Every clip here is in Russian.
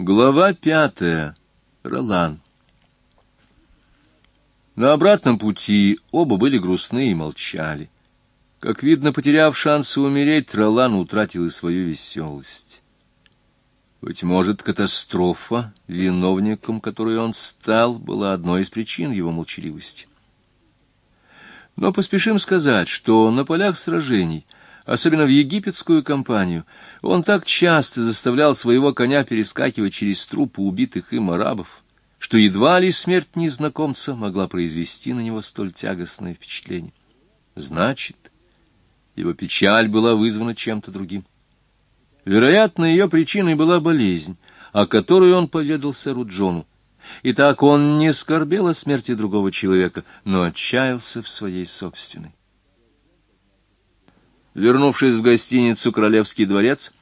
Глава пятая. Ролан. На обратном пути оба были грустны и молчали. Как видно, потеряв шансы умереть, Ролан утратил и свою веселость. Быть может, катастрофа, виновником которой он стал, была одной из причин его молчаливости. Но поспешим сказать, что на полях сражений — особенно в египетскую кампанию, он так часто заставлял своего коня перескакивать через трупы убитых им арабов, что едва ли смерть незнакомца могла произвести на него столь тягостное впечатление. Значит, его печаль была вызвана чем-то другим. Вероятно, ее причиной была болезнь, о которой он поведал сэру Джону. И так он не скорбел о смерти другого человека, но отчаялся в своей собственной. Вернувшись в гостиницу «Королевский дворец»,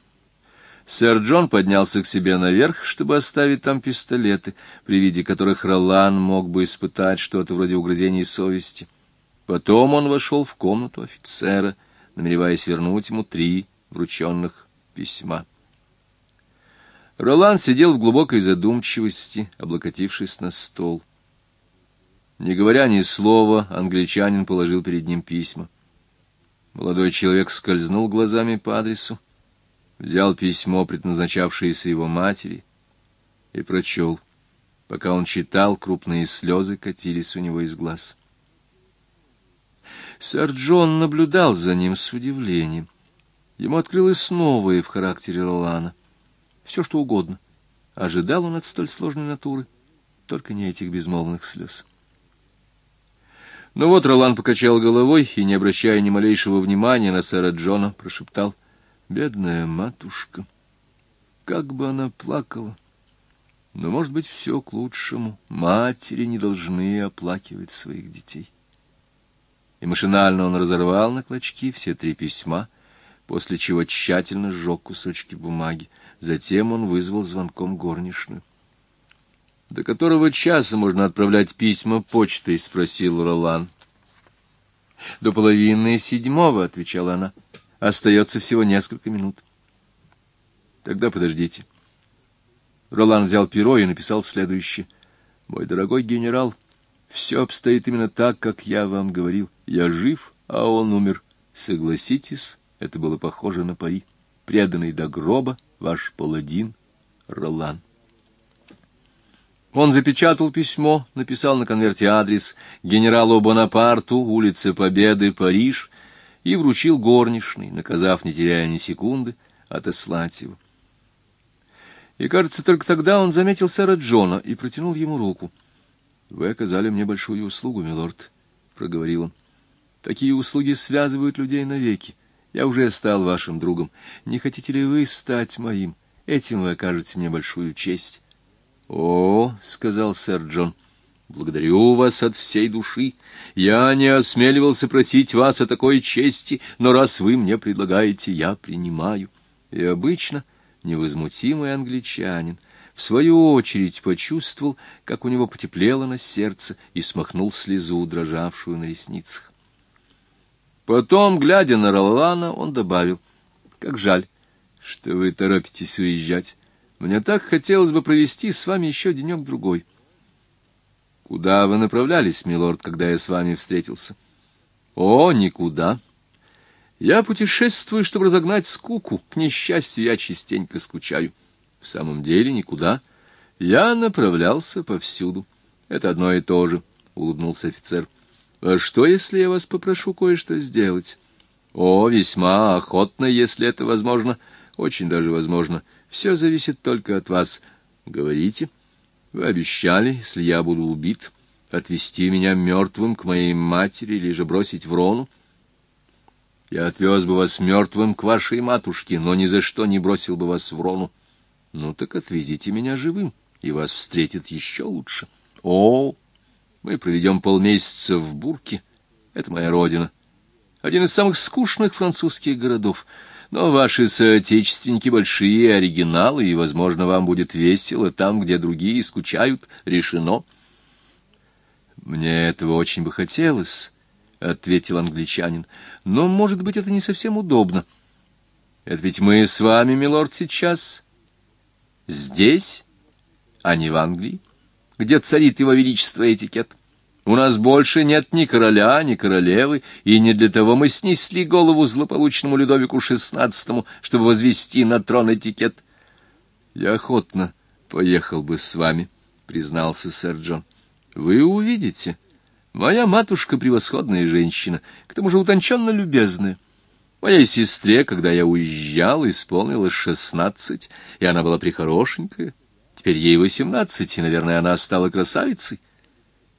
сэр Джон поднялся к себе наверх, чтобы оставить там пистолеты, при виде которых Ролан мог бы испытать что-то вроде угрызений совести. Потом он вошел в комнату офицера, намереваясь вернуть ему три врученных письма. Ролан сидел в глубокой задумчивости, облокотившись на стол. Не говоря ни слова, англичанин положил перед ним письма. Молодой человек скользнул глазами по адресу, взял письмо, предназначавшееся его матери, и прочел. Пока он читал, крупные слезы катились у него из глаз. Сэр Джон наблюдал за ним с удивлением. Ему открылось новое в характере Ролана. Все, что угодно. Ожидал он от столь сложной натуры, только не этих безмолвных слез. Но вот Ролан покачал головой и, не обращая ни малейшего внимания на сэра Джона, прошептал «Бедная матушка! Как бы она плакала!» Но, может быть, все к лучшему. Матери не должны оплакивать своих детей. И машинально он разорвал на клочки все три письма, после чего тщательно сжег кусочки бумаги. Затем он вызвал звонком горничную. — До которого часа можно отправлять письма почтой? — спросил Ролан. — До половины седьмого, — отвечала она. — Остается всего несколько минут. — Тогда подождите. Ролан взял перо и написал следующее. — Мой дорогой генерал, все обстоит именно так, как я вам говорил. Я жив, а он умер. Согласитесь, это было похоже на пари. Преданный до гроба ваш паладин Ролан. Он запечатал письмо, написал на конверте адрес генералу Бонапарту, улица Победы, Париж, и вручил горничной, наказав, не теряя ни секунды, отослать его. И, кажется, только тогда он заметил сэра Джона и протянул ему руку. — Вы оказали мне большую услугу, милорд, — проговорил он. — Такие услуги связывают людей навеки. Я уже стал вашим другом. Не хотите ли вы стать моим? Этим вы окажете мне большую честь. — О, — сказал сэр Джон, — благодарю вас от всей души. Я не осмеливался просить вас о такой чести, но раз вы мне предлагаете, я принимаю. И обычно невозмутимый англичанин в свою очередь почувствовал, как у него потеплело на сердце и смахнул слезу, дрожавшую на ресницах. Потом, глядя на Ролана, он добавил, — как жаль, что вы торопитесь уезжать. Мне так хотелось бы провести с вами еще денек-другой. — Куда вы направлялись, милорд, когда я с вами встретился? — О, никуда. Я путешествую, чтобы разогнать скуку. К несчастью, я частенько скучаю. В самом деле, никуда. Я направлялся повсюду. Это одно и то же, — улыбнулся офицер. — А что, если я вас попрошу кое-что сделать? — О, весьма охотно, если это возможно. Очень даже возможно. — все зависит только от вас. Говорите. Вы обещали, если я буду убит, отвезти меня мертвым к моей матери или же бросить в Рону. Я отвез бы вас мертвым к вашей матушке, но ни за что не бросил бы вас в Рону. Ну так отвезите меня живым, и вас встретят еще лучше. О, мы проведем полмесяца в Бурке. Это моя родина. Один из самых скучных французских городов — но ваши соотечественники большие оригиналы, и, возможно, вам будет весело там, где другие скучают. Решено. Мне этого очень бы хотелось, — ответил англичанин. Но, может быть, это не совсем удобно. Это ведь мы с вами, милорд, сейчас здесь, а не в Англии, где царит его величество этикет. У нас больше нет ни короля, ни королевы, и не для того мы снесли голову злополучному Людовику XVI, чтобы возвести на трон этикет. — Я охотно поехал бы с вами, — признался сэр Джон. — Вы увидите. Моя матушка — превосходная женщина, к тому же утонченно любезная. Моей сестре, когда я уезжал, исполнилось шестнадцать, и она была прихорошенькая. Теперь ей восемнадцать, и, наверное, она стала красавицей.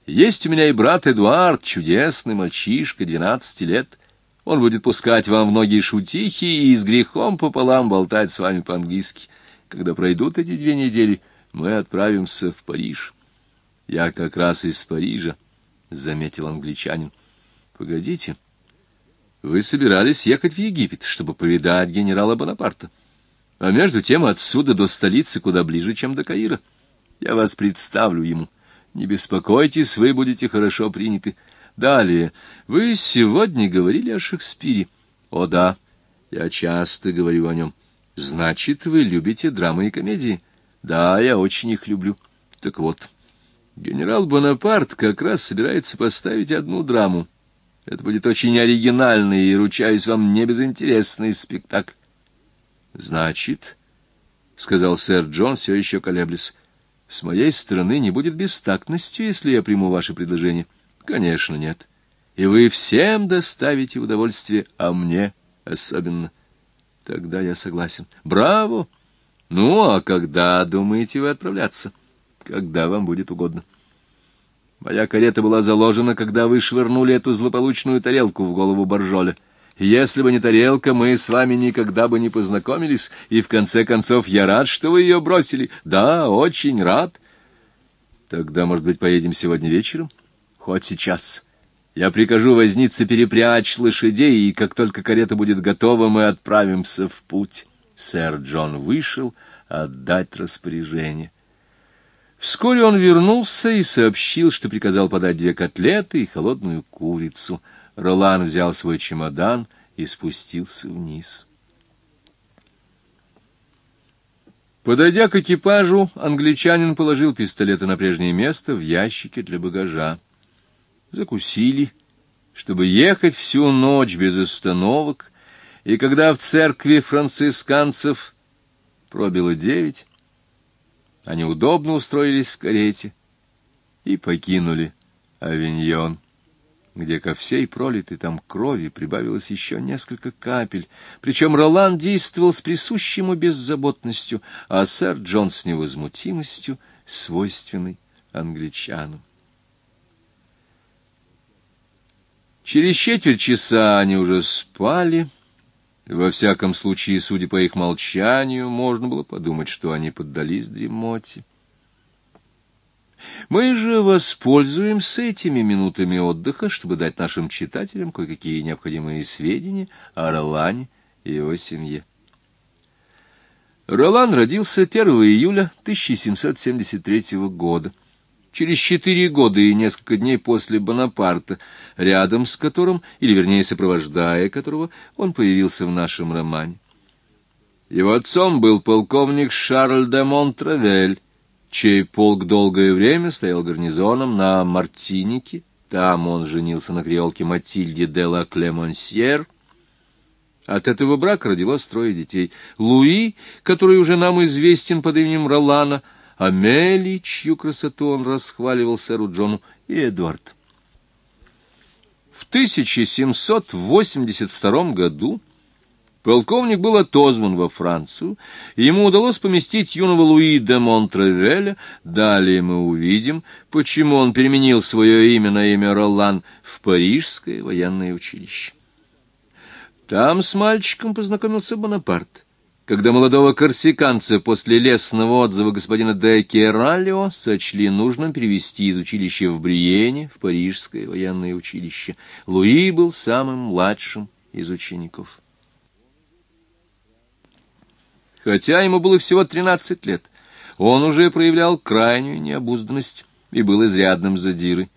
Есть у меня и брат Эдуард, чудесный мальчишка, двенадцати лет. Он будет пускать вам многие шутихи и с грехом пополам болтать с вами по-английски. Когда пройдут эти две недели, мы отправимся в Париж. Я как раз из Парижа, — заметил англичанин. Погодите, вы собирались ехать в Египет, чтобы повидать генерала Бонапарта. А между тем отсюда до столицы куда ближе, чем до Каира. Я вас представлю ему. — не беспокойтесь, вы будете хорошо приняты. Далее, вы сегодня говорили о Шекспире. О да, я часто говорю о нем. Значит, вы любите драмы и комедии? Да, я очень их люблю. Так вот, генерал Бонапарт как раз собирается поставить одну драму. Это будет очень оригинальный и, ручаюсь вам, не безинтересный спектакль. Значит, — сказал сэр Джон, все еще колеблясь, с моей стороны не будет бестактностью, если я приму ваше предложение. Конечно, нет. И вы всем доставите удовольствие, а мне особенно. Тогда я согласен. Браво! Ну, а когда думаете вы отправляться? Когда вам будет угодно. Моя карета была заложена, когда вы швырнули эту злополучную тарелку в голову Боржоля. Если бы не тарелка, мы с вами никогда бы не познакомились, и в конце концов я рад, что вы ее бросили. Да, очень рад. Тогда, может быть, поедем сегодня вечером? Хоть сейчас. Я прикажу вознице перепрячь лошадей, и как только карета будет готова, мы отправимся в путь. Сэр Джон вышел отдать распоряжение. Вскоре он вернулся и сообщил, что приказал подать две котлеты и холодную курицу — Ролан взял свой чемодан и спустился вниз. Подойдя к экипажу, англичанин положил пистолеты на прежнее место в ящике для багажа. Закусили, чтобы ехать всю ночь без остановок, и когда в церкви францисканцев пробило девять, они удобно устроились в карете и покинули Авиньон где ко всей пролитой там крови прибавилось еще несколько капель, причем Ролан действовал с присущей ему беззаботностью, а сэр Джон с невозмутимостью, свойственной англичанам. Через четверть часа они уже спали. Во всяком случае, судя по их молчанию, можно было подумать, что они поддались дремоте. Мы же воспользуемся этими минутами отдыха, чтобы дать нашим читателям кое-какие необходимые сведения о Ролане и его семье. Ролан родился 1 июля 1773 года, через четыре года и несколько дней после Бонапарта, рядом с которым, или вернее сопровождая которого, он появился в нашем романе. Его отцом был полковник Шарль де Монтравель, чей полк долгое время стоял гарнизоном на Мартинике. Там он женился на креолке Матильде де ла Клемонсьер. От этого брака родилось трое детей. Луи, который уже нам известен под именем Ролана, Амели, чью красоту он расхваливал сэру Джону, и Эдуард. В 1782 году Полковник был отозван во Францию, ему удалось поместить юного Луи де Монтревеля. Далее мы увидим, почему он переменил свое имя на имя Ролан в Парижское военное училище. Там с мальчиком познакомился Бонапарт. Когда молодого корсиканца после лесного отзыва господина де Кералио сочли нужным перевести из училища в Бриене в Парижское военное училище, Луи был самым младшим из учеников. Хотя ему было всего тринадцать лет, он уже проявлял крайнюю необузданность и был изрядным задирой.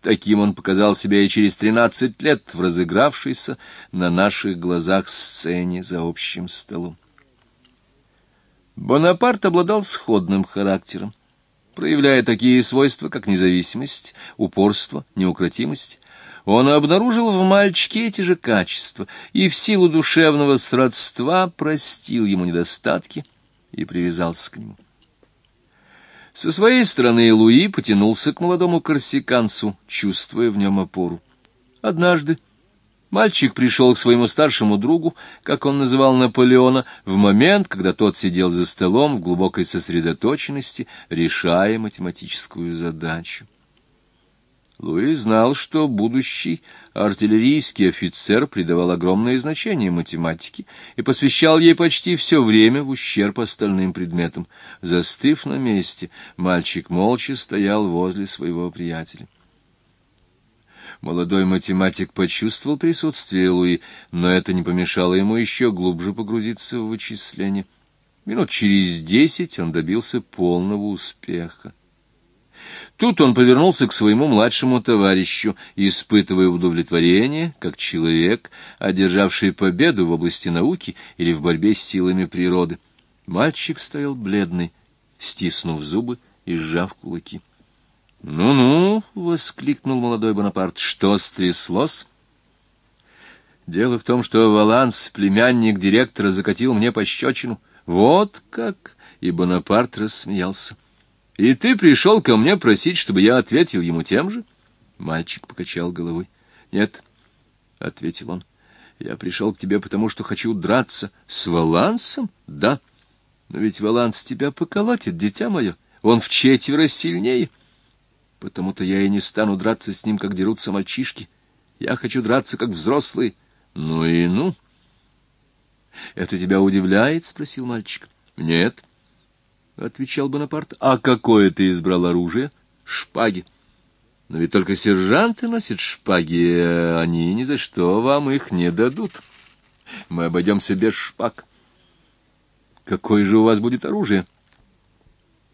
Таким он показал себя и через тринадцать лет в разыгравшейся на наших глазах сцене за общим столом. Бонапарт обладал сходным характером. проявляя такие свойства, как независимость, упорство, неукротимость, он обнаружил в мальчике эти же качества и в силу душевного сродства простил ему недостатки и привязался к нему. Со своей стороны Луи потянулся к молодому корсиканцу, чувствуя в нем опору. Однажды мальчик пришел к своему старшему другу, как он называл Наполеона, в момент, когда тот сидел за столом в глубокой сосредоточенности, решая математическую задачу. Луи знал, что будущий артиллерийский офицер придавал огромное значение математике и посвящал ей почти все время в ущерб остальным предметам. Застыв на месте, мальчик молча стоял возле своего приятеля. Молодой математик почувствовал присутствие Луи, но это не помешало ему еще глубже погрузиться в вычисление. Минут через десять он добился полного успеха. Тут он повернулся к своему младшему товарищу, испытывая удовлетворение, как человек, одержавший победу в области науки или в борьбе с силами природы. Мальчик стоял бледный, стиснув зубы и сжав кулаки. «Ну-ну!» — воскликнул молодой Бонапарт. «Что стряслось?» «Дело в том, что Валанс, племянник директора, закатил мне пощечину. Вот как!» — и Бонапарт рассмеялся. И ты пришел ко мне просить, чтобы я ответил ему тем же? Мальчик покачал головой. Нет, — ответил он, — я пришел к тебе, потому что хочу драться. С Валансом? Да. Но ведь Валанс тебя поколотит, дитя мое. Он в четверо сильнее. Потому-то я и не стану драться с ним, как дерутся мальчишки. Я хочу драться, как взрослые. Ну и ну. — Это тебя удивляет? — спросил мальчик. — Нет. —— отвечал Бонапарт. — А какое ты избрал оружие? — Шпаги. Но ведь только сержанты носят шпаги, а они ни за что вам их не дадут. Мы обойдемся без шпаг. Какое же у вас будет оружие?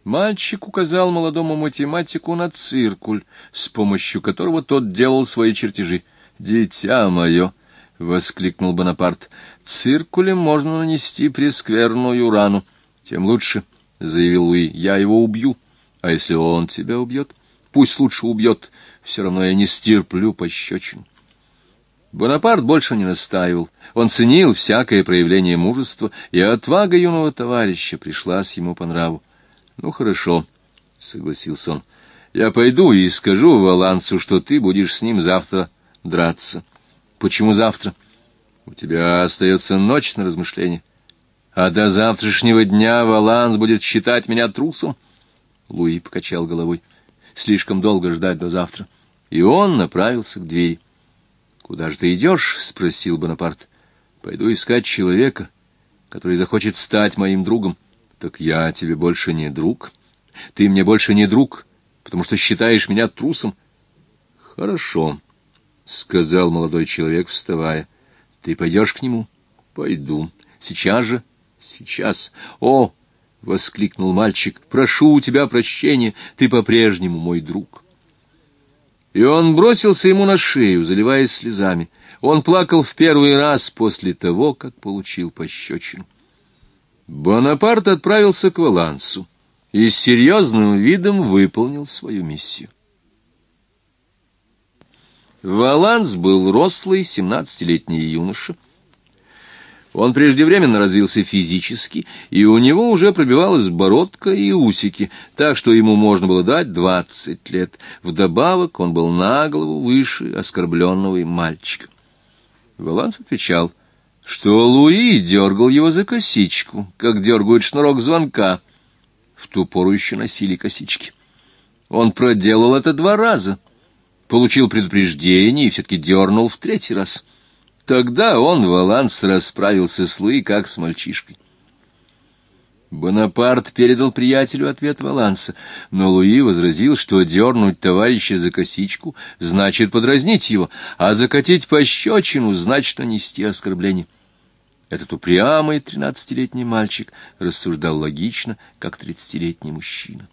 Мальчик указал молодому математику на циркуль, с помощью которого тот делал свои чертежи. «Дитя мое!» — воскликнул Бонапарт. «Циркулем можно нанести прескверную рану. Тем лучше». — заявил Луи, — я его убью. А если он тебя убьет? Пусть лучше убьет. Все равно я не стерплю пощечин. Бонапарт больше не настаивал. Он ценил всякое проявление мужества, и отвага юного товарища пришлась ему по нраву. — Ну, хорошо, — согласился он. — Я пойду и скажу Валансу, что ты будешь с ним завтра драться. — Почему завтра? — У тебя остается ночь на размышление а до завтрашнего дня Валанс будет считать меня трусом. Луи покачал головой. Слишком долго ждать до завтра. И он направился к двери. — Куда же ты идешь? — спросил Бонапарт. — Пойду искать человека, который захочет стать моим другом. — Так я тебе больше не друг. Ты мне больше не друг, потому что считаешь меня трусом. — Хорошо, — сказал молодой человек, вставая. — Ты пойдешь к нему? — Пойду. Сейчас же Сейчас. О! — воскликнул мальчик. — Прошу у тебя прощения, ты по-прежнему мой друг. И он бросился ему на шею, заливаясь слезами. Он плакал в первый раз после того, как получил пощечину. Бонапарт отправился к Валансу и с серьезным видом выполнил свою миссию. Валанс был рослый, семнадцатилетний юноша, он преждевременно развился физически, и у него уже пробивалась бородка и усики, так что ему можно было дать двадцать лет. Вдобавок он был на голову выше оскорбленного мальчика. Валанс отвечал, что Луи дергал его за косичку, как дергают шнурок звонка. В ту пору еще носили косички. Он проделал это два раза, получил предупреждение и все-таки дернул в третий раз — Тогда он, Валанс, расправился с Луи, как с мальчишкой. Бонапарт передал приятелю ответ Валанса, но Луи возразил, что дернуть товарища за косичку значит подразнить его, а закатить пощечину значит нанести оскорбление. Этот упрямый тринадцатилетний мальчик рассуждал логично, как тридцатилетний мужчина.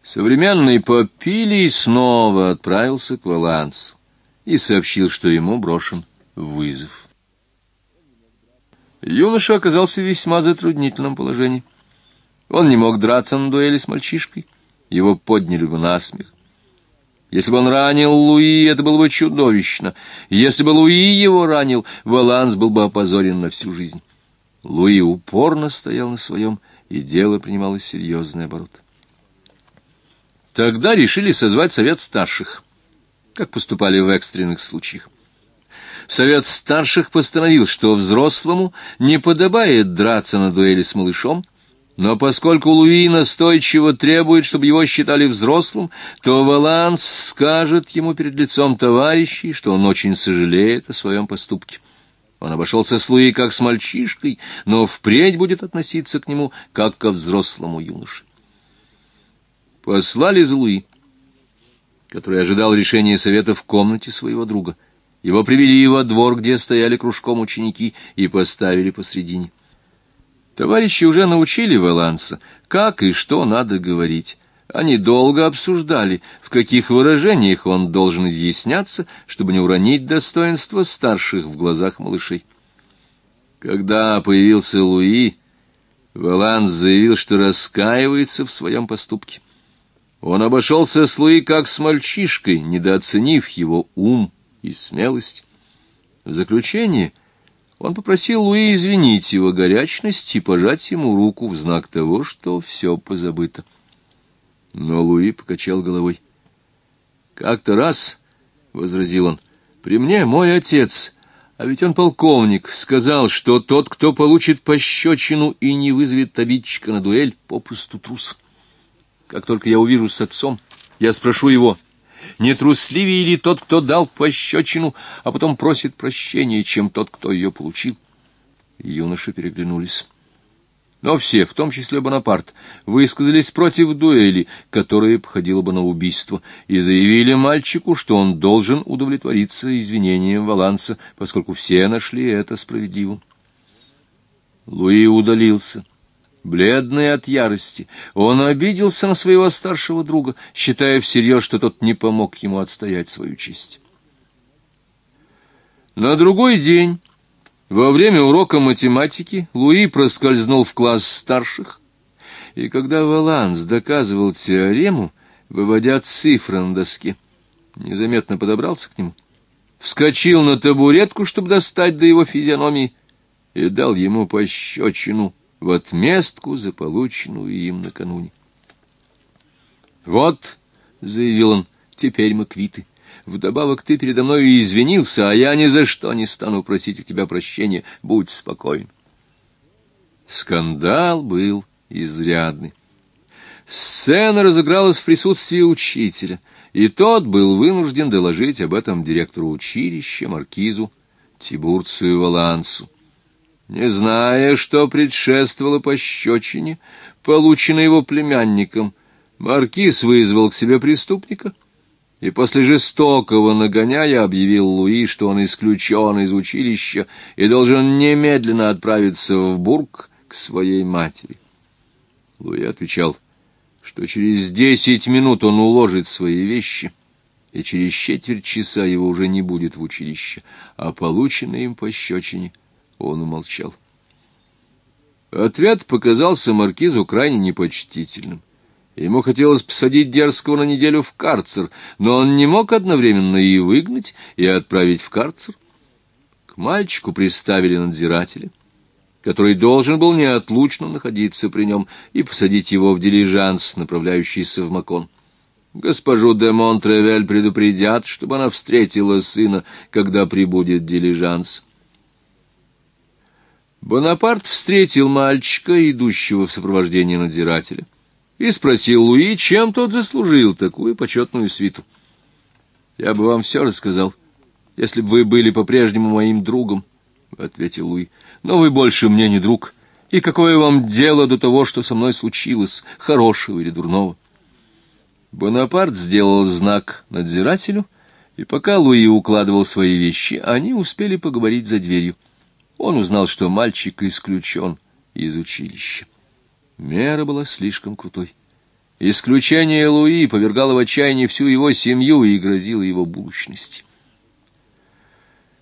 Современный Попилий снова отправился к Валансу и сообщил, что ему брошен вызов. Юноша оказался в весьма затруднительном положении. Он не мог драться на дуэли с мальчишкой, его подняли бы на смех. Если бы он ранил Луи, это было бы чудовищно. Если бы Луи его ранил, Валанс был бы опозорен на всю жизнь. Луи упорно стоял на своем, и дело принимало серьезный оборот. Тогда решили созвать совет старших, как поступали в экстренных случаях. Совет старших постановил, что взрослому не подобает драться на дуэли с малышом, но поскольку Луи настойчиво требует, чтобы его считали взрослым, то Валанс скажет ему перед лицом товарищей, что он очень сожалеет о своем поступке. Он обошелся с Луи как с мальчишкой, но впредь будет относиться к нему как ко взрослому юноше. Послали за Луи, который ожидал решения совета в комнате своего друга. Его привели во двор, где стояли кружком ученики, и поставили посредине. Товарищи уже научили Валанса, как и что надо говорить. Они долго обсуждали, в каких выражениях он должен изъясняться, чтобы не уронить достоинство старших в глазах малышей. Когда появился Луи, Валанс заявил, что раскаивается в своем поступке. Он обошелся с Луи как с мальчишкой, недооценив его ум и смелость. В заключение он попросил Луи извинить его горячность и пожать ему руку в знак того, что все позабыто. Но Луи покачал головой. «Как-то раз, — возразил он, — при мне мой отец, а ведь он полковник, сказал, что тот, кто получит пощечину и не вызовет обидчика на дуэль, попросту трус. Как только я увижу с отцом, я спрошу его, не трусливее ли тот, кто дал пощечину, а потом просит прощения, чем тот, кто ее получил?» Юноши переглянулись. Но все, в том числе Бонапарт, высказались против дуэли, которая походила бы на убийство, и заявили мальчику, что он должен удовлетвориться извинением Валанса, поскольку все нашли это справедливым. Луи удалился. Бледный от ярости, он обиделся на своего старшего друга, считая всерьез, что тот не помог ему отстоять свою честь. На другой день во время урока математики Луи проскользнул в класс старших, и когда Валанс доказывал теорему, выводя цифры на доске, незаметно подобрался к нему, вскочил на табуретку, чтобы достать до его физиономии, и дал ему пощечину в отместку за полученную им накануне. «Вот», — заявил он, — «теперь мы квиты». Вдобавок ты передо мной и извинился, а я ни за что не стану просить у тебя прощения. Будь спокоен. Скандал был изрядный. Сцена разыгралась в присутствии учителя, и тот был вынужден доложить об этом директору училища, маркизу Тибурцию Валансу. Не зная, что предшествовало пощечине, полученной его племянником, маркиз вызвал к себе преступника — и после жестокого нагоняя объявил Луи, что он исключен из училища и должен немедленно отправиться в Бург к своей матери. Луи отвечал, что через десять минут он уложит свои вещи, и через четверть часа его уже не будет в училище, а полученной им пощечине он умолчал. Ответ показался маркизу крайне непочтительным. Ему хотелось посадить дерзкого на неделю в карцер, но он не мог одновременно и выгнать, и отправить в карцер. К мальчику приставили надзирателя, который должен был неотлучно находиться при нем и посадить его в дилижанс, направляющийся в Макон. Госпожу де Монтревель предупредят, чтобы она встретила сына, когда прибудет дилижанс. Бонапарт встретил мальчика, идущего в сопровождении надзирателя и спросил Луи, чем тот заслужил такую почетную свиту. «Я бы вам все рассказал, если бы вы были по-прежнему моим другом», — ответил Луи. «Но вы больше мне не друг, и какое вам дело до того, что со мной случилось, хорошего или дурного?» Бонапарт сделал знак надзирателю, и пока Луи укладывал свои вещи, они успели поговорить за дверью. Он узнал, что мальчик исключен из училища. Мера была слишком крутой. Исключение Луи повергало в отчаяние всю его семью и грозило его будущности.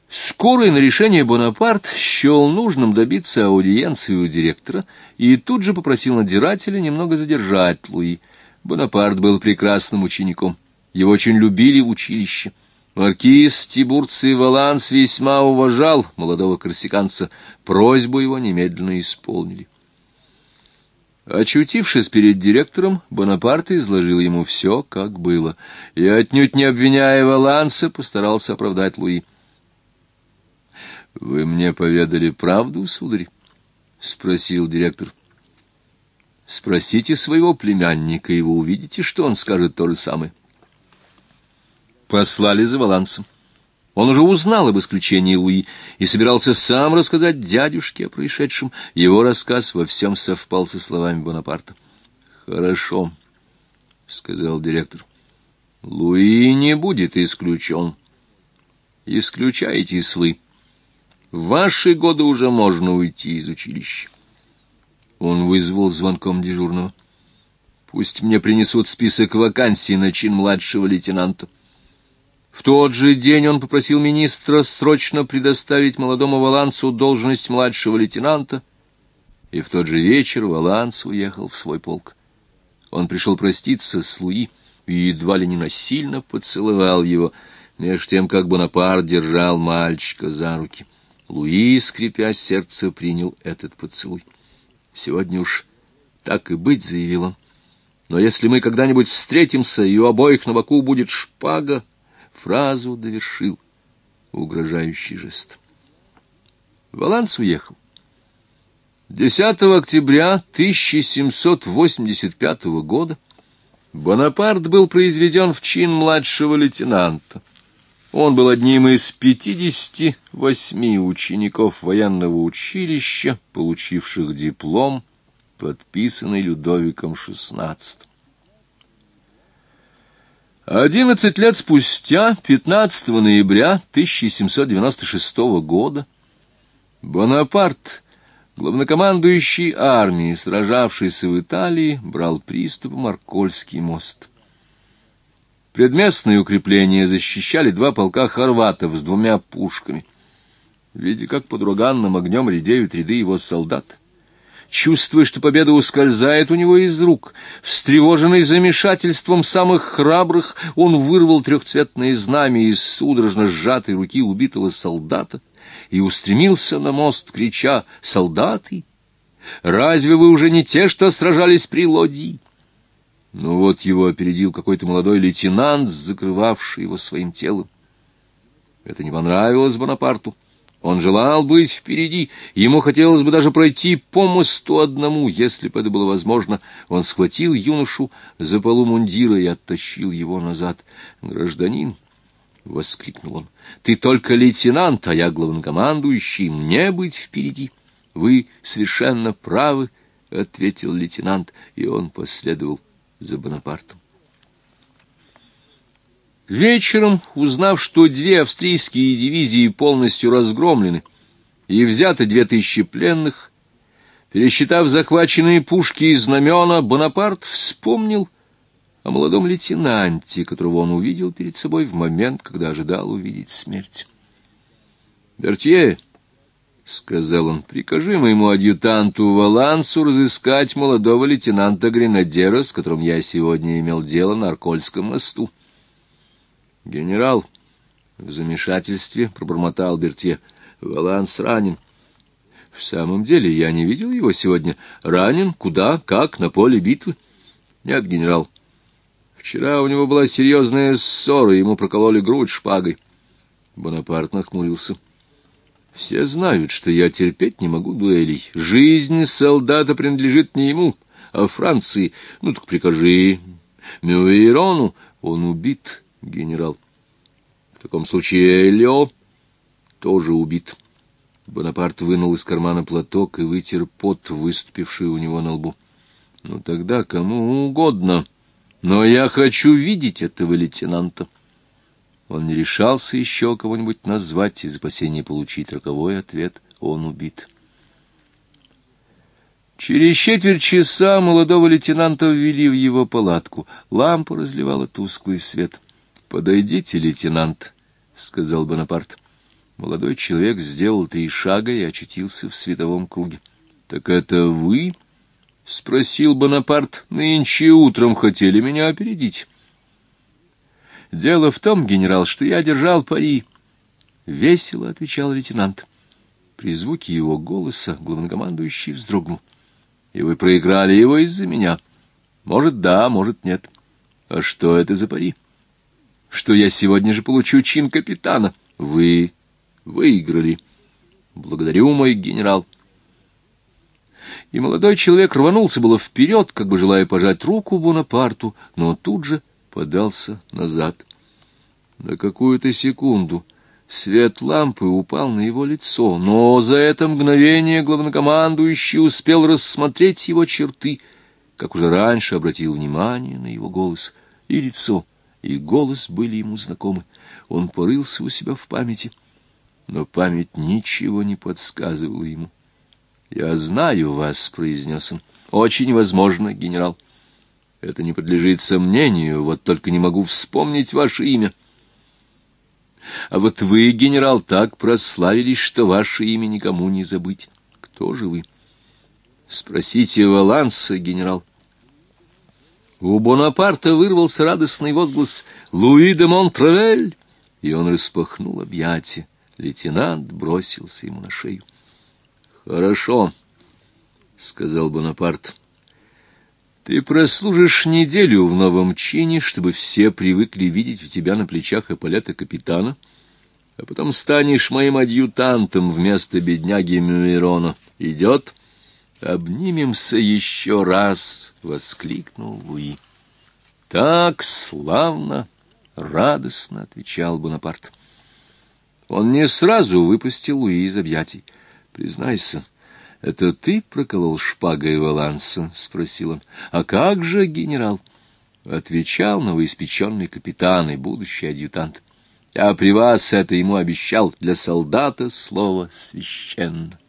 Скорый на решение Бонапарт счел нужным добиться аудиенции у директора и тут же попросил надзирателя немного задержать Луи. Бонапарт был прекрасным учеником. Его очень любили в училище. Маркиз Тибурций Валанс весьма уважал молодого корсиканца. Просьбу его немедленно исполнили. Очутившись перед директором, Бонапарт изложил ему все, как было, и, отнюдь не обвиняя Валанса, постарался оправдать Луи. — Вы мне поведали правду, сударь? — спросил директор. — Спросите своего племянника, и вы увидите, что он скажет то же самое. Послали за Валансом. Он уже узнал об исключении Луи и собирался сам рассказать дядюшке о происшедшем. Его рассказ во всем совпал со словами Бонапарта. «Хорошо», — сказал директор. «Луи не будет исключен. Исключаетесь вы. В ваши годы уже можно уйти из училища». Он вызвал звонком дежурного. «Пусть мне принесут список вакансий на чин младшего лейтенанта». В тот же день он попросил министра срочно предоставить молодому Валансу должность младшего лейтенанта, и в тот же вечер Валанс уехал в свой полк. Он пришел проститься с Луи и едва ли не насильно поцеловал его, меж тем, как Бонапарт держал мальчика за руки. Луи, скрипя сердце, принял этот поцелуй. «Сегодня уж так и быть», — заявил он. «Но если мы когда-нибудь встретимся, и у обоих на боку будет шпага, фразу довершил угрожающий жест. Валанс уехал. 10 октября 1785 года Бонапарт был произведен в чин младшего лейтенанта. Он был одним из 58 учеников военного училища, получивших диплом, подписанный Людовиком XVI. Одиннадцать лет спустя, 15 ноября 1796 года, Бонапарт, главнокомандующий армией, сражавшийся в Италии, брал приступом Аркольский мост. Предместные укрепления защищали два полка хорватов с двумя пушками. Видя, как под ураганным огнем редеют ряды его солдат, чувствуя, что победа ускользает у него из рук. Встревоженный замешательством самых храбрых, он вырвал трехцветное знамя из судорожно сжатой руки убитого солдата и устремился на мост, крича «Солдаты! Разве вы уже не те, что сражались при Лоди?» Но вот его опередил какой-то молодой лейтенант, закрывавший его своим телом. Это не понравилось Бонапарту. Он желал быть впереди, ему хотелось бы даже пройти по мосту одному, если бы это было возможно. Он схватил юношу за полу мундира и оттащил его назад. «Гражданин!» — воскликнул он. «Ты только лейтенант, а я главнокомандующий. Мне быть впереди!» «Вы совершенно правы!» — ответил лейтенант, и он последовал за Бонапартом. Вечером, узнав, что две австрийские дивизии полностью разгромлены и взяты две тысячи пленных, пересчитав захваченные пушки и знамена, Бонапарт вспомнил о молодом лейтенанте, которого он увидел перед собой в момент, когда ожидал увидеть смерть. «Бертье», — сказал он, — «прикажи моему адъютанту Валансу разыскать молодого лейтенанта Гренадера, с которым я сегодня имел дело на Аркольском мосту». Генерал в замешательстве пробормотал Бертье. Валанс ранен. В самом деле, я не видел его сегодня. Ранен? Куда? Как? На поле битвы? Нет, генерал. Вчера у него была серьезная ссора, ему прокололи грудь шпагой. Бонапарт нахмурился. Все знают, что я терпеть не могу дуэлей. Жизнь солдата принадлежит не ему, а Франции. Ну так прикажи Мюэрону, он убит генерал. В таком случае Элио тоже убит. Бонапарт вынул из кармана платок и вытер пот, выступивший у него на лбу. Ну тогда кому угодно. Но я хочу видеть этого лейтенанта. Он не решался еще кого-нибудь назвать из опасения получить роковой ответ. Он убит. Через четверть часа молодого лейтенанта ввели в его палатку. Лампа разливала тусклый свет. «Подойдите, лейтенант», — сказал Бонапарт. Молодой человек сделал три шага и очутился в световом круге. «Так это вы?» — спросил Бонапарт. Нынче утром хотели меня опередить. Дело в том, генерал, что я держал пари. Весело отвечал лейтенант. При звуке его голоса главнокомандующий вздрогнул. И вы проиграли его из-за меня. Может, да, может, нет. А что это за пари? Что я сегодня же получу чин капитана. Вы выиграли. Благодарю, мой генерал. И молодой человек рванулся было вперед, как бы желая пожать руку Бонапарту, но тут же подался назад. На какую-то секунду свет лампы упал на его лицо, но за это мгновение главнокомандующий успел рассмотреть его черты, как уже раньше обратил внимание на его голос, и лицо, и голос были ему знакомы. Он порылся у себя в памяти, но память ничего не подсказывала ему. «Я знаю вас», — произнес он. «Очень возможно, генерал». Это не подлежит сомнению, вот только не могу вспомнить ваше имя. А вот вы, генерал, так прославились, что ваше имя никому не забыть. Кто же вы? Спросите Валанса, генерал. У Бонапарта вырвался радостный возглас «Луи де Монтравель!» И он распахнул объятия. Лейтенант бросился ему на шею. «Хорошо», — сказал Бонапарт. Ты прослужишь неделю в новом чине, чтобы все привыкли видеть у тебя на плечах эполеты капитана, а потом станешь моим адъютантом вместо бедняги Мюирона. Идет? Обнимемся еще раз, — воскликнул Луи. Так славно, радостно, — отвечал Бонапарт. Он не сразу выпустил Луи из объятий. Признайся, — «Это ты проколол шпагой Валанса?» — спросил он. «А как же, генерал?» — отвечал новоиспеченный капитан и будущий адъютант. «Я при вас это ему обещал. Для солдата слово священно».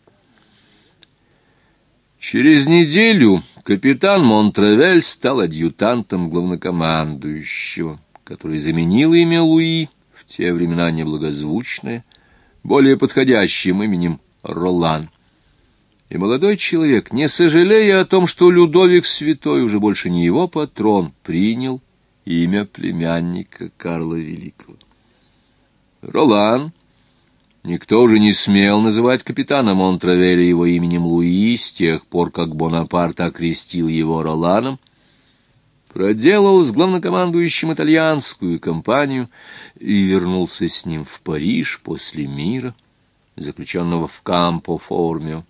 Через неделю капитан Монтравель стал адъютантом главнокомандующего, который заменил имя Луи, в те времена неблагозвучное, более подходящим именем Ролан. И молодой человек, не сожалея о том, что Людовик Святой уже больше не его патрон, принял имя племянника Карла Великого. Ролан. Никто уже не смел называть капитана Монтравеля его именем Луи с тех пор, как Бонапарт окрестил его Роланом, проделал с главнокомандующим итальянскую кампанию и вернулся с ним в Париж после мира, заключенного в Кампо-Формио.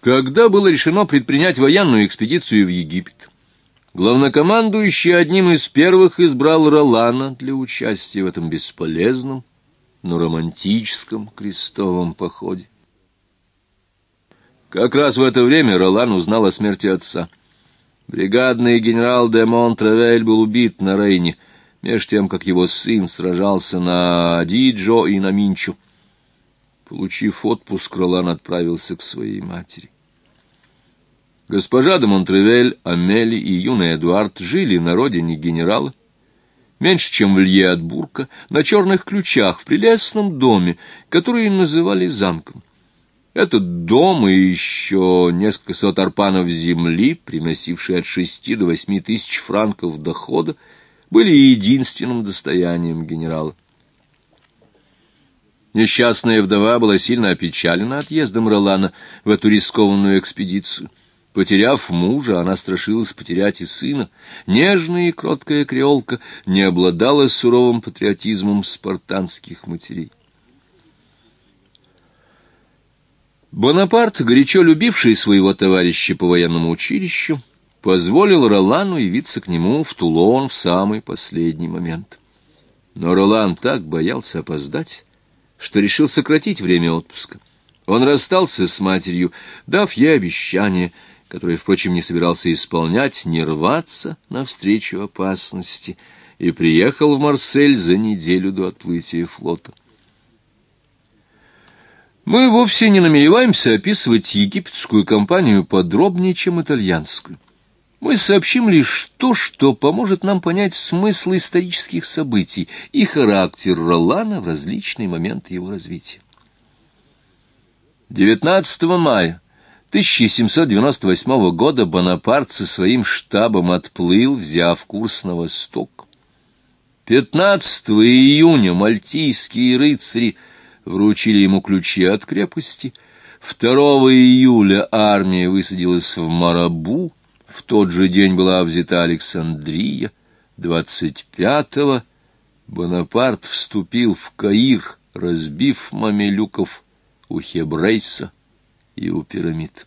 Когда было решено предпринять военную экспедицию в Египет, главнокомандующий одним из первых избрал Ролана для участия в этом бесполезном, но романтическом крестовом походе. Как раз в это время Ролан узнал о смерти отца. Бригадный генерал де Монтравель был убит на Рейне, меж тем, как его сын сражался на Диджо и на Минчу. Получив отпуск, Ролан отправился к своей матери. Госпожа де Монтревель, Амели и юный Эдуард жили на родине генерала, меньше чем в Лье от Бурка, на черных ключах в прелестном доме, который называли замком. Этот дом и еще несколько сот арпанов земли, приносившие от шести до восьми тысяч франков дохода, были единственным достоянием генерала. Несчастная вдова была сильно опечалена отъездом Ролана в эту рискованную экспедицию. Потеряв мужа, она страшилась потерять и сына. Нежная и кроткая креолка не обладала суровым патриотизмом спартанских матерей. Бонапарт, горячо любивший своего товарища по военному училищу, позволил Ролану явиться к нему в Тулон в самый последний момент. Но Ролан так боялся опоздать, что решил сократить время отпуска. Он расстался с матерью, дав ей обещание — который, впрочем, не собирался исполнять, не рваться навстречу опасности, и приехал в Марсель за неделю до отплытия флота. Мы вовсе не намереваемся описывать египетскую кампанию подробнее, чем итальянскую. Мы сообщим лишь то, что поможет нам понять смысл исторических событий и характер Ролана в различные моменты его развития. 19 мая 1798 года Бонапарт со своим штабом отплыл, взяв курс на восток. 15 июня мальтийские рыцари вручили ему ключи от крепости. 2 июля армия высадилась в Марабу, в тот же день была взята Александрия, 25-го Бонапарт вступил в Каир, разбив мамелюков у Хебрейса и у пирамид.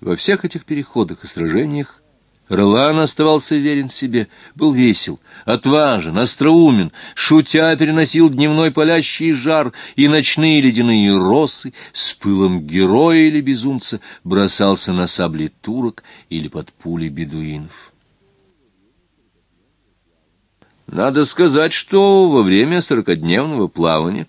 Во всех этих переходах и сражениях Ролан оставался верен себе, был весел, отважен, остроумен, шутя переносил дневной палящий жар и ночные ледяные росы, с пылом героя или безумца бросался на сабли турок или под пули бедуинов. Надо сказать, что во время сорокодневного плавания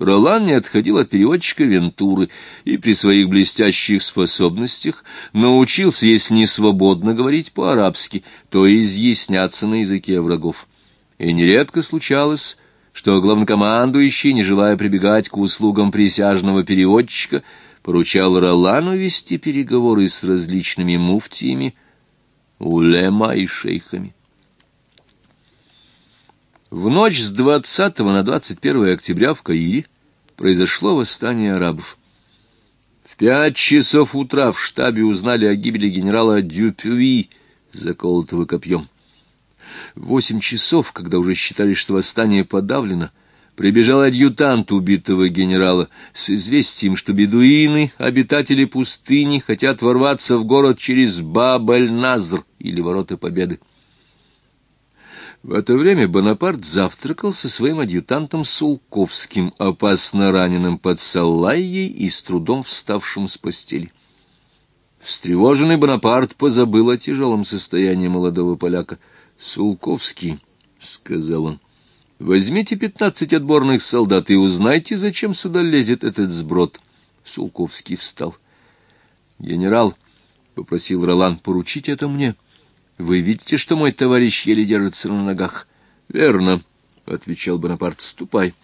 Ролан не отходил от переводчика Вентуры и при своих блестящих способностях научился, если не свободно говорить по-арабски, то изъясняться на языке врагов. И нередко случалось, что главнокомандующий, не желая прибегать к услугам присяжного переводчика, поручал Ролану вести переговоры с различными муфтиями, улема и шейхами. В ночь с 20 на 21 октября в Каире произошло восстание арабов. В пять часов утра в штабе узнали о гибели генерала Дюпюи, заколотого копьем. В восемь часов, когда уже считали, что восстание подавлено, прибежал адъютант убитого генерала с известием, что бедуины, обитатели пустыни, хотят ворваться в город через Баб-эль-Назр или Ворота Победы. В это время Бонапарт завтракал со своим адъютантом Сулковским, опасно раненым под Салайей и с трудом вставшим с постели. Встревоженный Бонапарт позабыл о тяжелом состоянии молодого поляка. «Сулковский», — сказал он, — «возьмите пятнадцать отборных солдат и узнайте, зачем сюда лезет этот сброд». Сулковский встал. «Генерал», — попросил Ролан, — «поручите это мне». Вы видите, что мой товарищ еле держится на ногах? — Верно, — отвечал Бонапарт. — Ступай.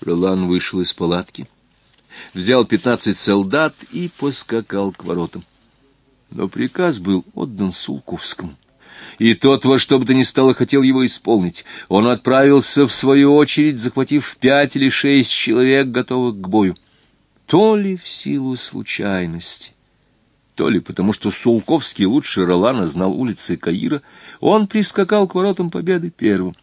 Ролан вышел из палатки, взял пятнадцать солдат и поскакал к воротам. Но приказ был отдан Сулковскому. И тот во что бы то ни стало хотел его исполнить. Он отправился, в свою очередь, захватив пять или шесть человек, готовых к бою. То ли в силу случайности, то ли потому, что Сулковский лучше Ролана знал улицы Каира, он прискакал к воротам Победы первым.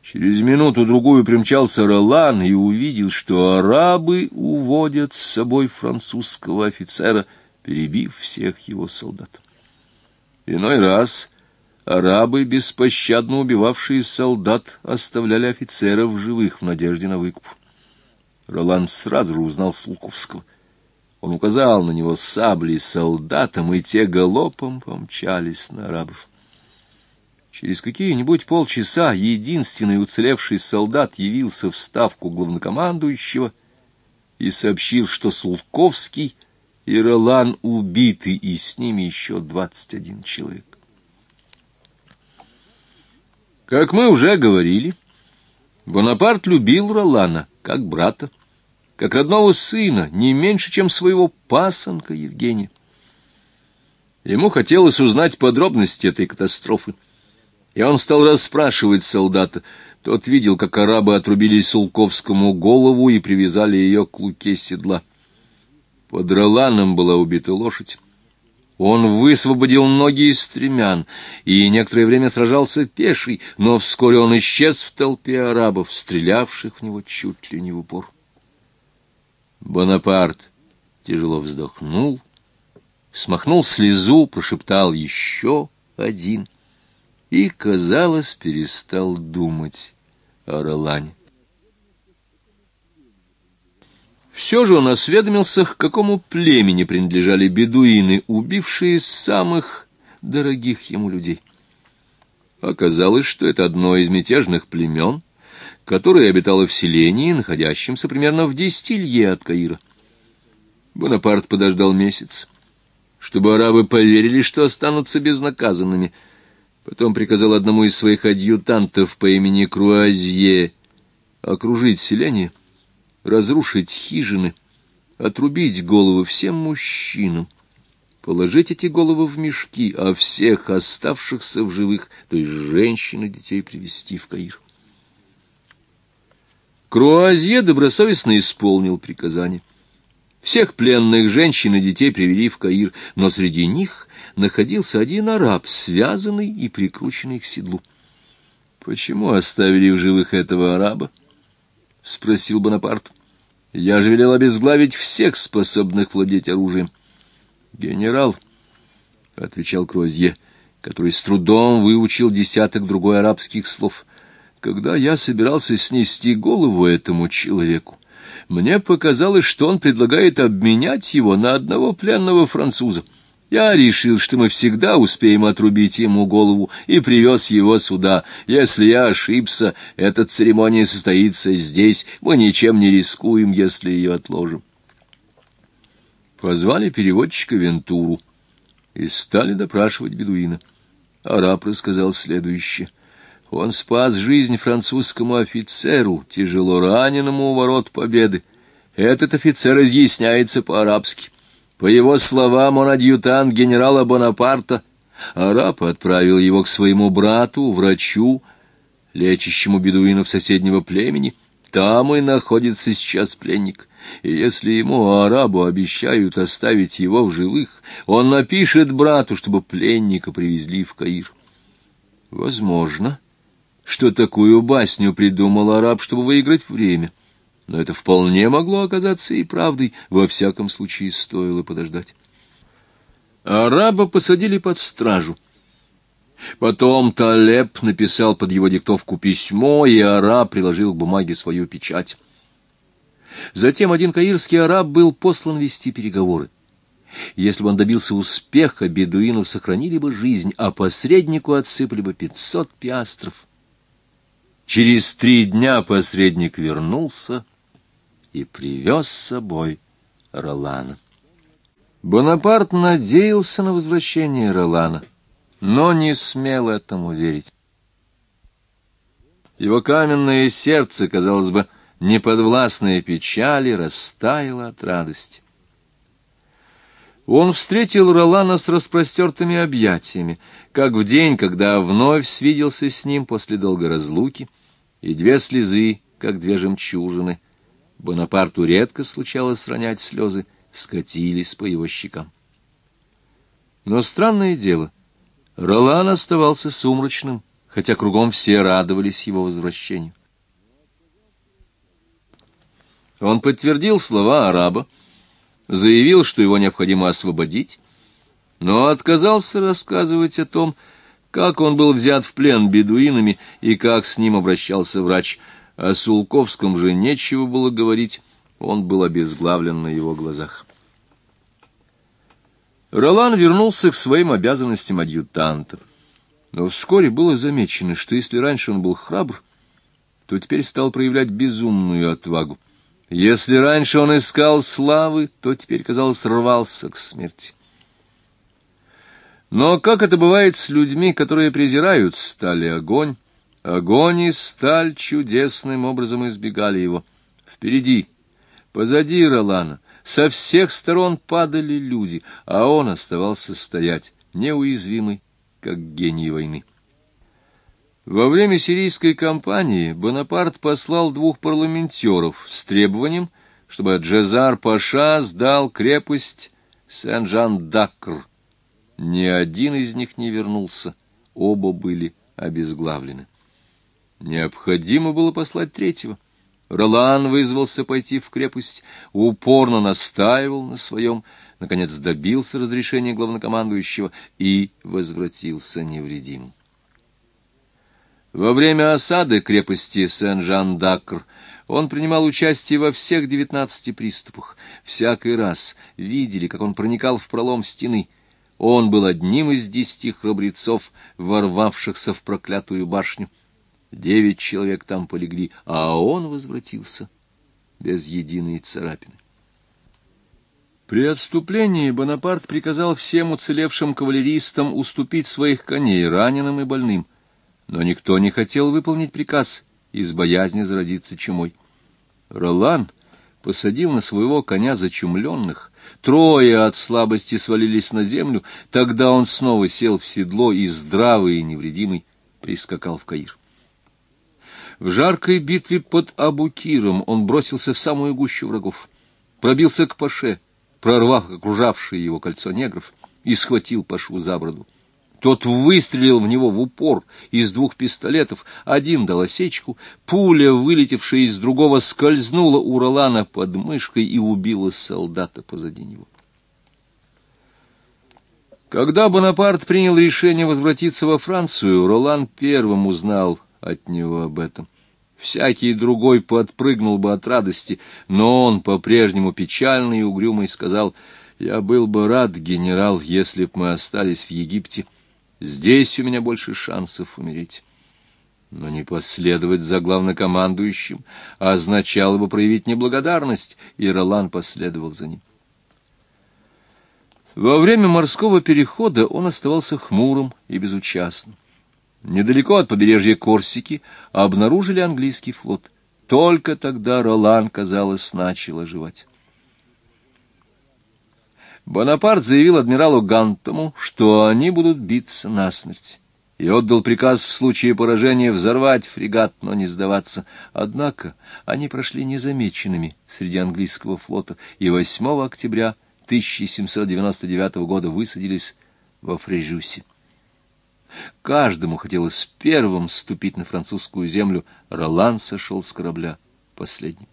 Через минуту-другую примчался Ролан и увидел, что арабы уводят с собой французского офицера, перебив всех его солдат. Иной раз арабы, беспощадно убивавшие солдат, оставляли офицеров живых в надежде на выкуп. Ролан сразу же узнал Сулковского. Он указал на него саблей солдатам, и те галопом помчались на арабов. Через какие-нибудь полчаса единственный уцелевший солдат явился в ставку главнокомандующего и сообщил, что Сулковский и Ролан убиты, и с ними еще двадцать один человек. Как мы уже говорили, Бонапарт любил Ролана как брата как родного сына, не меньше, чем своего пасынка Евгения. Ему хотелось узнать подробности этой катастрофы, и он стал расспрашивать солдата. Тот видел, как арабы отрубили Сулковскому голову и привязали ее к луке седла. Под Роланом была убита лошадь. Он высвободил ноги из стремян и некоторое время сражался пеший, но вскоре он исчез в толпе арабов, стрелявших в него чуть ли не в упор. Бонапарт тяжело вздохнул, смахнул слезу, прошептал еще один и, казалось, перестал думать о Ролане. Все же он осведомился, к какому племени принадлежали бедуины, убившие самых дорогих ему людей. Оказалось, что это одно из мятежных племен — которое обитало в селении, находящемся примерно в десяти лье от Каира. Бонапарт подождал месяц, чтобы арабы поверили, что останутся безнаказанными. Потом приказал одному из своих адъютантов по имени Круазье окружить селение, разрушить хижины, отрубить головы всем мужчинам, положить эти головы в мешки, а всех оставшихся в живых, то есть женщин и детей, привести в Каир. Круазье добросовестно исполнил приказание. Всех пленных женщин и детей привели в Каир, но среди них находился один араб, связанный и прикрученный к седлу. — Почему оставили в живых этого араба? — спросил Бонапарт. — Я же велел обезглавить всех способных владеть оружием. — Генерал, — отвечал Круазье, который с трудом выучил десяток другой арабских слов, — когда я собирался снести голову этому человеку, мне показалось, что он предлагает обменять его на одного пленного француза. Я решил, что мы всегда успеем отрубить ему голову, и привез его сюда. Если я ошибся, эта церемония состоится здесь. Мы ничем не рискуем, если ее отложим. Позвали переводчика Вентуру и стали допрашивать бедуина. Араб рассказал следующее. Он спас жизнь французскому офицеру, тяжело раненому у ворот победы. Этот офицер изъясняется по-арабски. По его словам, он адъютант генерала Бонапарта. Араб отправил его к своему брату, врачу, лечащему бедуинов соседнего племени. Там и находится сейчас пленник. И если ему, арабу, обещают оставить его в живых, он напишет брату, чтобы пленника привезли в Каир. Возможно, что такую басню придумал араб, чтобы выиграть время но это вполне могло оказаться и правдой, во всяком случае стоило подождать. Араба посадили под стражу. Потом Талеб написал под его диктовку письмо, и араб приложил к бумаге свою печать. Затем один каирский араб был послан вести переговоры. Если бы он добился успеха, бедуину сохранили бы жизнь, а посреднику отсыпали бы пятьсот пиастров. Через три дня посредник вернулся и привез с собой Ролана. Бонапарт надеялся на возвращение Ролана, но не смел этому верить. Его каменное сердце, казалось бы, неподвластное печали, растаяло от радости. Он встретил Ролана с распростертыми объятиями, как в день, когда вновь свиделся с ним после долгой разлуки, и две слезы, как две жемчужины — Бонапарту редко случалось ронять слезы, скатились по его щекам. Но странное дело, Ролан оставался сумрачным, хотя кругом все радовались его возвращению. Он подтвердил слова араба, заявил, что его необходимо освободить, но отказался рассказывать о том, как он был взят в плен бедуинами и как с ним обращался врач — о Сулковском же нечего было говорить, он был обезглавлен на его глазах. Ролан вернулся к своим обязанностям адъютанта. Но вскоре было замечено, что если раньше он был храбр, то теперь стал проявлять безумную отвагу. Если раньше он искал славы, то теперь, казалось, рвался к смерти. Но как это бывает с людьми, которые презирают стали огонь, Огонь и сталь чудесным образом избегали его. Впереди, позади Ролана, со всех сторон падали люди, а он оставался стоять, неуязвимый, как гений войны. Во время сирийской кампании Бонапарт послал двух парламентеров с требованием, чтобы Джезар-Паша сдал крепость Сен-Жан-Дакр. Ни один из них не вернулся, оба были обезглавлены. Необходимо было послать третьего. Ролан вызвался пойти в крепость, упорно настаивал на своем, наконец добился разрешения главнокомандующего и возвратился невредимым. Во время осады крепости Сен-Жан-Дакр он принимал участие во всех девятнадцати приступах. Всякий раз видели, как он проникал в пролом стены. Он был одним из десяти храбрецов, ворвавшихся в проклятую башню. Девять человек там полегли, а он возвратился без единой царапины. При отступлении Бонапарт приказал всем уцелевшим кавалеристам уступить своих коней раненым и больным, но никто не хотел выполнить приказ из боязни заразиться чумой. Ролан, посадил на своего коня зачумленных, трое от слабости свалились на землю, тогда он снова сел в седло и, здравый и невредимый, прискакал в Каир. В жаркой битве под Абукиром он бросился в самую гущу врагов, пробился к Паше, прорвав окружавшее его кольцо негров, и схватил Пашу за бороду. Тот выстрелил в него в упор из двух пистолетов, один дал осечку, пуля, вылетевшая из другого, скользнула у Ролана под мышкой и убила солдата позади него. Когда Бонапарт принял решение возвратиться во Францию, Ролан первым узнал от него об этом. Всякий другой подпрыгнул бы от радости, но он по-прежнему печальный и угрюмый сказал, «Я был бы рад, генерал, если б мы остались в Египте». Здесь у меня больше шансов умереть. Но не последовать за главнокомандующим означало бы проявить неблагодарность, и Ролан последовал за ним. Во время морского перехода он оставался хмурым и безучастным. Недалеко от побережья Корсики обнаружили английский флот. Только тогда Ролан, казалось, начал оживать. Бонапарт заявил адмиралу Гантому, что они будут биться насмерть, и отдал приказ в случае поражения взорвать фрегат, но не сдаваться. Однако они прошли незамеченными среди английского флота, и 8 октября 1799 года высадились во Фрежюсе. Каждому хотелось первым ступить на французскую землю, Ролан сошел с корабля последним.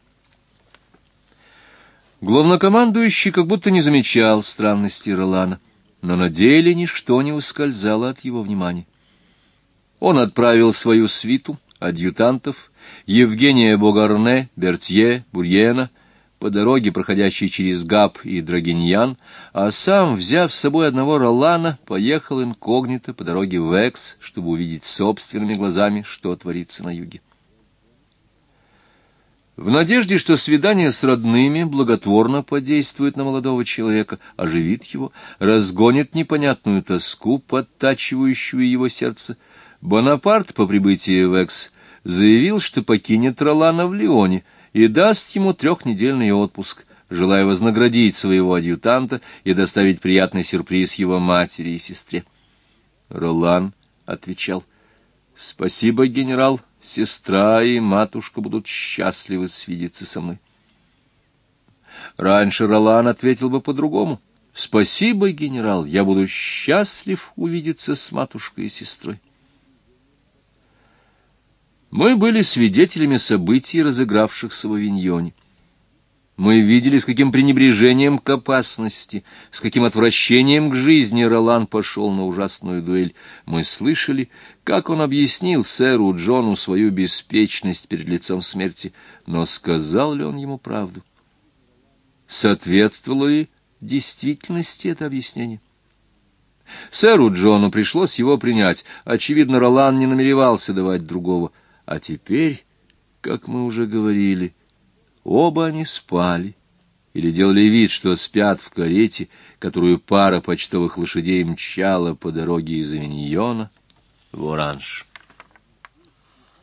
Главнокомандующий как будто не замечал странности Ролана, но на деле ничто не ускользало от его внимания. Он отправил свою свиту, адъютантов, Евгения Богарне, Бертье, Бурьена, по дороге, проходящей через Габ и Драгиньян, а сам, взяв с собой одного Ролана, поехал инкогнито по дороге в Экс, чтобы увидеть собственными глазами, что творится на юге. В надежде, что свидание с родными благотворно подействует на молодого человека, оживит его, разгонит непонятную тоску, подтачивающую его сердце, Бонапарт по прибытии в Экс заявил, что покинет Ролана в Лионе и даст ему трехнедельный отпуск, желая вознаградить своего адъютанта и доставить приятный сюрприз его матери и сестре. Ролан отвечал, «Спасибо, генерал, сестра и матушка будут счастливы свидеться со мной. Раньше Ролан ответил бы по-другому. «Спасибо, генерал, я буду счастлив увидеться с матушкой и сестрой». Мы были свидетелями событий, разыгравшихся в Авиньоне. Мы видели, с каким пренебрежением к опасности, с каким отвращением к жизни Ролан пошел на ужасную дуэль. Мы слышали, как он объяснил сэру Джону свою беспечность перед лицом смерти, но сказал ли он ему правду? Соответствовало ли действительности это объяснение? Сэру Джону пришлось его принять. Очевидно, Ролан не намеревался давать другого. А теперь, как мы уже говорили, Оба они спали или делали вид, что спят в карете, которую пара почтовых лошадей мчала по дороге из Авиньона в Оранж.